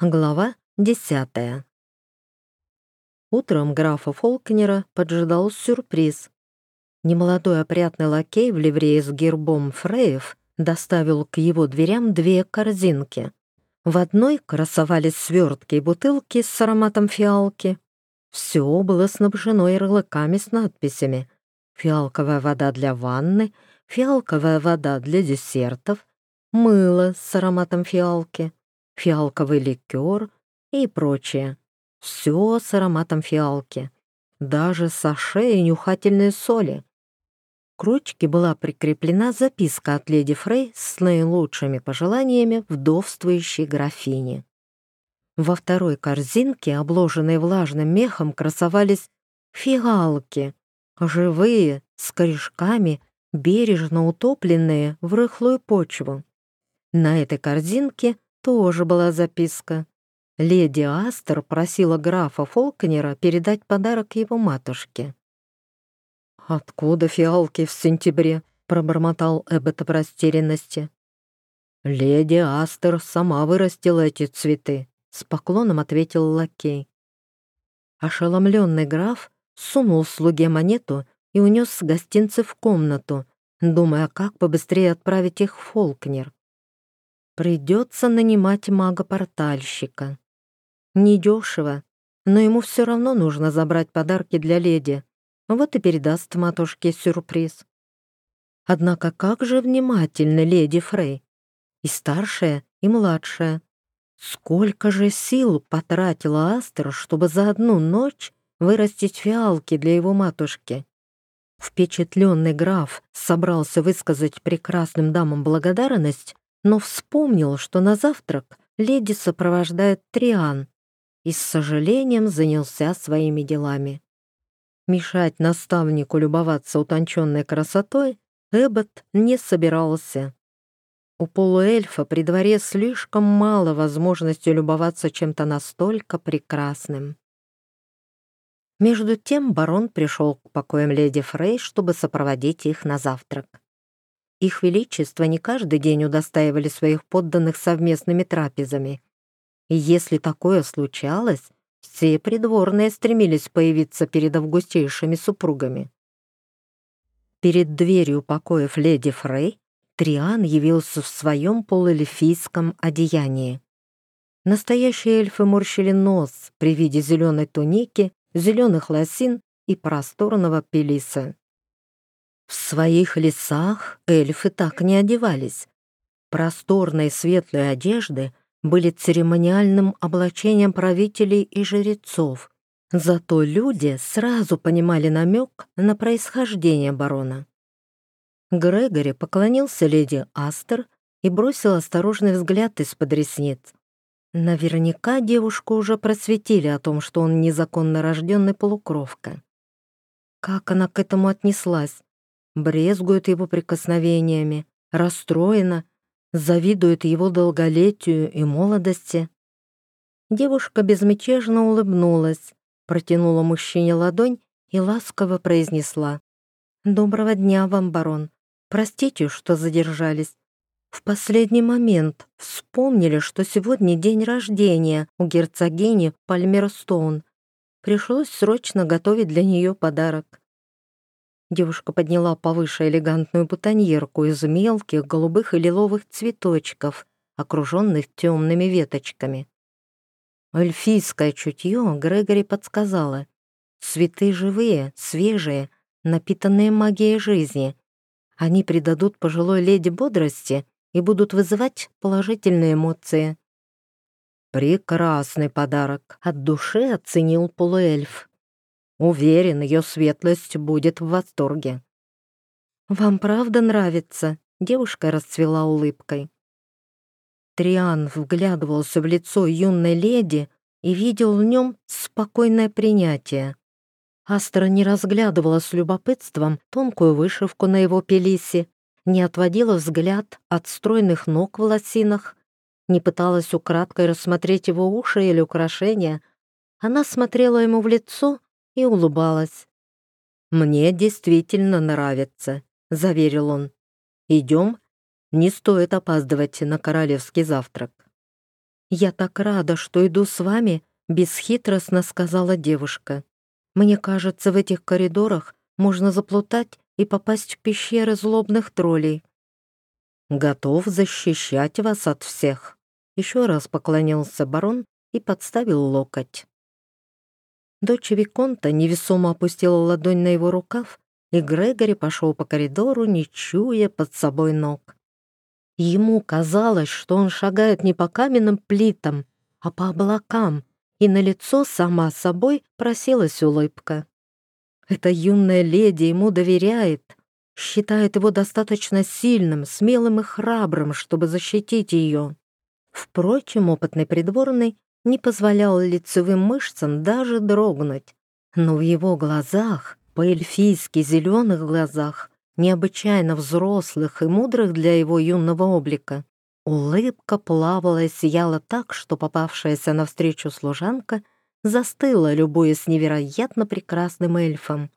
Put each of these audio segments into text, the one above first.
Глава десятая. Утром графа Фолкнера поджидал сюрприз. Немолодой опрятный лакей в ливрее с гербом Фреев доставил к его дверям две корзинки. В одной красовались свертки и бутылки с ароматом фиалки. Все было снабжено ярлыками с надписями «Фиалковая вода для ванны», «Фиалковая вода для десертов», «Мыло с ароматом фиалки», фиалковый ликер и прочее. Все с ароматом фиалки. Даже саше и нюхательные соли. К ручке была прикреплена записка от леди Фрей с наилучшими пожеланиями вдовствующей графини. Во второй корзинке, обложенной влажным мехом, красовались фиалки, живые, с корешками, бережно утопленные в рыхлую почву. На этой корзинке тоже была записка. Леди Астер просила графа Фолкнера передать подарок его матушке. «Откуда фиалки в сентябре?» — пробормотал Эббот в растерянности. «Леди Астер сама вырастила эти цветы», — с поклоном ответил лакей. Ошеломленный граф сунул слуге монету и унес гостинцы в комнату, думая, как побыстрее отправить их в Фолкнер. Придется нанимать мага-портальщика. Недешево, но ему все равно нужно забрать подарки для леди. Вот и передаст матушке сюрприз. Однако как же внимательны леди Фрей. И старшая, и младшая. Сколько же сил потратила Астер, чтобы за одну ночь вырастить фиалки для его матушки. Впечатленный граф собрался высказать прекрасным дамам благодарность, но вспомнил, что на завтрак леди сопровождает Триан и с сожалением занялся своими делами. Мешать наставнику любоваться утонченной красотой Эббот не собирался. У полуэльфа при дворе слишком мало возможности любоваться чем-то настолько прекрасным. Между тем барон пришел к покоям леди Фрей, чтобы сопроводить их на завтрак. Их Величество не каждый день удостаивали своих подданных совместными трапезами. И если такое случалось, все придворные стремились появиться перед августейшими супругами. Перед дверью покоев леди Фрей Триан явился в своем полуэльфийском одеянии. Настоящие эльфы морщили нос при виде зеленой туники, зеленых лосин и просторного пелиса. В своих лесах эльфы так не одевались. Просторные светлые одежды были церемониальным облачением правителей и жрецов. Зато люди сразу понимали намек на происхождение барона. Грегори поклонился леди Астер и бросил осторожный взгляд из-под ресниц. Наверняка девушку уже просветили о том, что он незаконно рожденный полукровка. Как она к этому отнеслась? Брезгует его прикосновениями, расстроена, завидует его долголетию и молодости. Девушка безмятежно улыбнулась, протянула мужчине ладонь и ласково произнесла. «Доброго дня вам, барон. Простите, что задержались. В последний момент вспомнили, что сегодня день рождения у герцогини Пальмерстоун. Пришлось срочно готовить для нее подарок. Девушка подняла повыше элегантную бутоньерку из мелких голубых и лиловых цветочков, окруженных темными веточками. Эльфийское чутье Грегори подсказала. Цветы живые, свежие, напитанные магией жизни. Они придадут пожилой леди бодрости и будут вызывать положительные эмоции. «Прекрасный подарок!» — от души оценил полуэльф. Уверен, ее светлость будет в восторге. «Вам правда нравится?» — девушка расцвела улыбкой. Триан вглядывался в лицо юной леди и видел в нем спокойное принятие. Астра не разглядывала с любопытством тонкую вышивку на его пелисе, не отводила взгляд от стройных ног в лосинах, не пыталась украдкой рассмотреть его уши или украшения. Она смотрела ему в лицо и улыбалась. «Мне действительно нравится», — заверил он. «Идем? Не стоит опаздывать на королевский завтрак». «Я так рада, что иду с вами», — бесхитростно сказала девушка. «Мне кажется, в этих коридорах можно заплутать и попасть в пещеры злобных троллей». «Готов защищать вас от всех», — еще раз поклонился барон и подставил локоть. Дочь Виконта невесомо опустила ладонь на его рукав, и Грегори пошел по коридору, не чуя под собой ног. Ему казалось, что он шагает не по каменным плитам, а по облакам, и на лицо сама собой просилась улыбка. Эта юная леди ему доверяет, считает его достаточно сильным, смелым и храбрым, чтобы защитить ее. Впрочем, опытный придворный не позволял лицевым мышцам даже дрогнуть, но в его глазах, по-эльфийски зеленых глазах, необычайно взрослых и мудрых для его юного облика. Улыбка плавала и сияла так, что попавшаяся навстречу служанка застыла, любуясь невероятно прекрасным эльфом.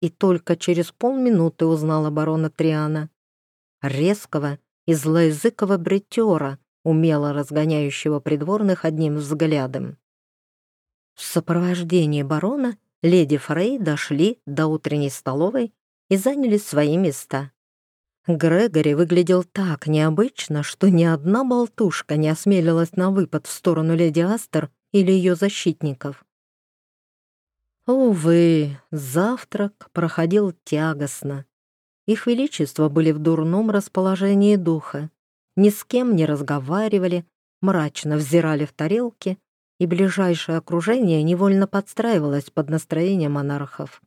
И только через полминуты узнала барона Триана. Резкого и злоязыкого бретера, умело разгоняющего придворных одним взглядом. В сопровождении барона леди Фрей дошли до утренней столовой и заняли свои места. Грегори выглядел так необычно, что ни одна болтушка не осмелилась на выпад в сторону леди Астер или ее защитников. Увы, завтрак проходил тягостно. Их величество были в дурном расположении духа, ни с кем не разговаривали, мрачно взирали в тарелки, и ближайшее окружение невольно подстраивалось под настроение монархов.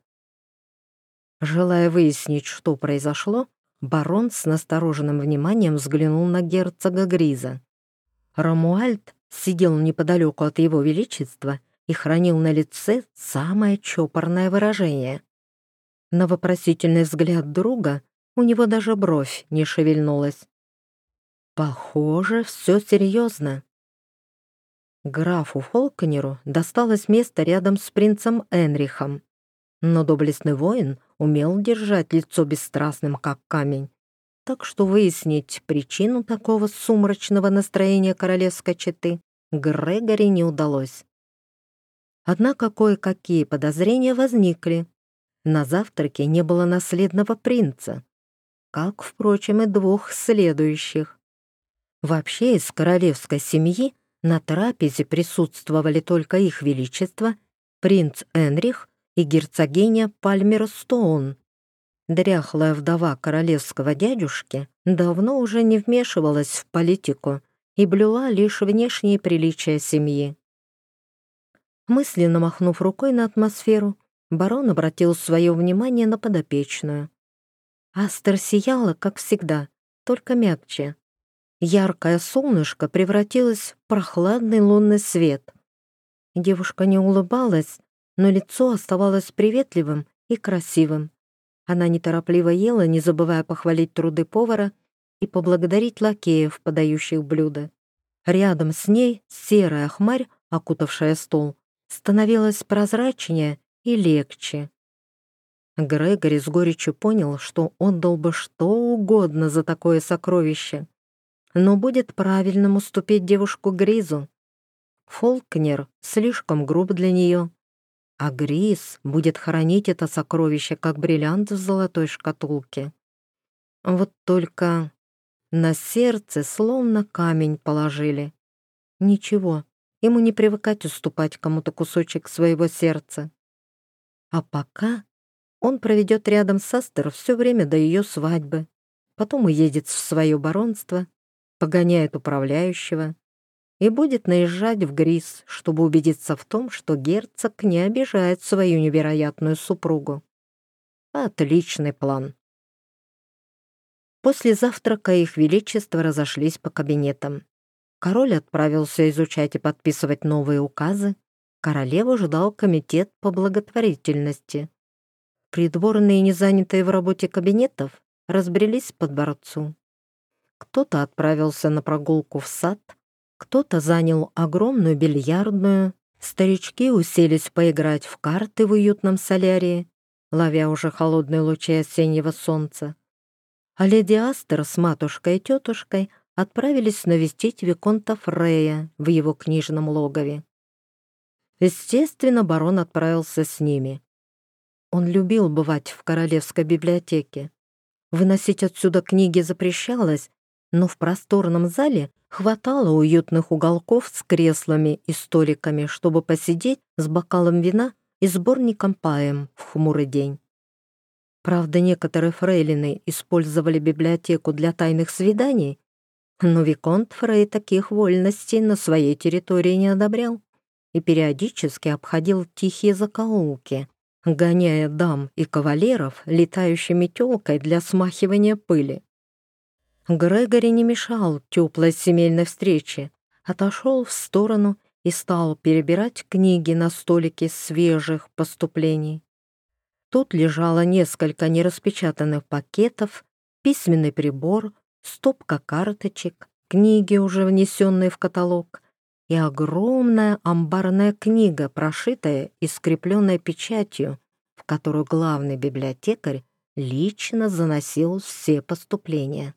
Желая выяснить, что произошло, барон с настороженным вниманием взглянул на герцога Гриза. Рамуальд сидел неподалеку от его величества и хранил на лице самое чопорное выражение. На вопросительный взгляд друга у него даже бровь не шевельнулась. Похоже, все серьезно. Графу Фолкнеру досталось место рядом с принцем Энрихом, но доблестный воин умел держать лицо бесстрастным, как камень. Так что выяснить причину такого сумрачного настроения королевской четы Грегори не удалось. Однако кое-какие подозрения возникли. На завтраке не было наследного принца, как, впрочем, и двух следующих. Вообще из королевской семьи на трапезе присутствовали только их величество, принц Энрих и герцогиня Пальмерстоун. Дряхлая вдова королевского дядюшки давно уже не вмешивалась в политику и блюла лишь внешние приличия семьи. Мысленно махнув рукой на атмосферу, барон обратил свое внимание на подопечную. Астер сияла, как всегда, только мягче. Яркое солнышко превратилось в прохладный лунный свет. Девушка не улыбалась, но лицо оставалось приветливым и красивым. Она неторопливо ела, не забывая похвалить труды повара и поблагодарить лакеев, подающих блюда. Рядом с ней серая хмарь, окутавшая стол, становилась прозрачнее и легче. Грегори с горечью понял, что отдал бы что угодно за такое сокровище, но будет правильным уступить девушку Гризу. Фолкнер слишком груб для нее, а Грис будет хранить это сокровище, как бриллиант в золотой шкатулке. Вот только на сердце словно камень положили. Ничего, ему не привыкать уступать кому-то кусочек своего сердца. А пока он проведет рядом с Астер все время до ее свадьбы, потом уедет в свое баронство, погоняет управляющего, и будет наезжать в Грис, чтобы убедиться в том, что герцог не обижает свою невероятную супругу. Отличный план. После завтрака их величество разошлись по кабинетам. Король отправился изучать и подписывать новые указы. Королеву ждал комитет по благотворительности. Придворные, не занятые в работе кабинетов, разбрелись по дворцу. Кто-то отправился на прогулку в сад, кто-то занял огромную бильярдную, старички уселись поиграть в карты в уютном солярии, ловя уже холодные лучи осеннего солнца. А леди Астер с матушкой и тетушкой отправились навестить Виконта Фрея в его книжном логове. Естественно, барон отправился с ними. Он любил бывать в королевской библиотеке. Выносить отсюда книги запрещалось, но в просторном зале хватало уютных уголков с креслами и столиками, чтобы посидеть с бокалом вина и сборником паем в хмурый день. Правда, некоторые фрейлины использовали библиотеку для тайных свиданий, но Виконт Фрей таких вольностей на своей территории не одобрял и периодически обходил тихие закоулки, гоняя дам и кавалеров летающей метелкой для смахивания пыли. Грегори не мешал теплой семейной встрече, отошел в сторону и стал перебирать книги на столике свежих поступлений. Тут лежало несколько нераспечатанных пакетов, письменный прибор, стопка карточек, книги, уже внесенные в каталог, и огромная амбарная книга, прошитая и скрепленная печатью, в которую главный библиотекарь лично заносил все поступления.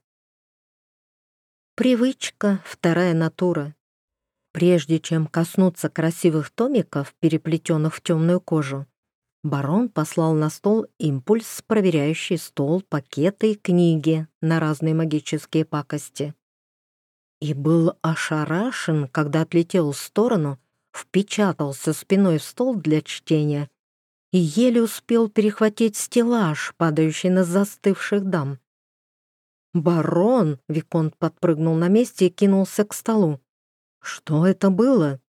Привычка — вторая натура. Прежде чем коснуться красивых томиков, переплетенных в темную кожу, Барон послал на стол импульс, проверяющий стол, пакеты и книги на разные магические пакости. И был ошарашен, когда отлетел в сторону, впечатался спиной в стол для чтения и еле успел перехватить стеллаж, падающий на застывших дам. «Барон!» — Виконт подпрыгнул на месте и кинулся к столу. «Что это было?»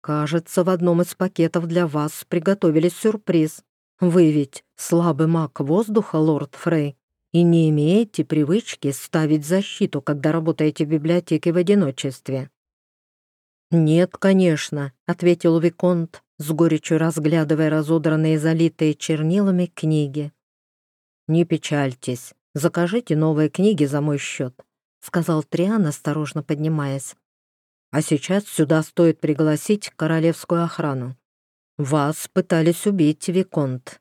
«Кажется, в одном из пакетов для вас приготовили сюрприз. Вы ведь слабый маг воздуха, лорд Фрей, и не имеете привычки ставить защиту, когда работаете в библиотеке в одиночестве». «Нет, конечно», — ответил Виконт, с горечью разглядывая разодранные залитые чернилами книги. «Не печальтесь, закажите новые книги за мой счет», — сказал Триан, осторожно поднимаясь. А сейчас сюда стоит пригласить королевскую охрану. Вас пытались убить, Виконт.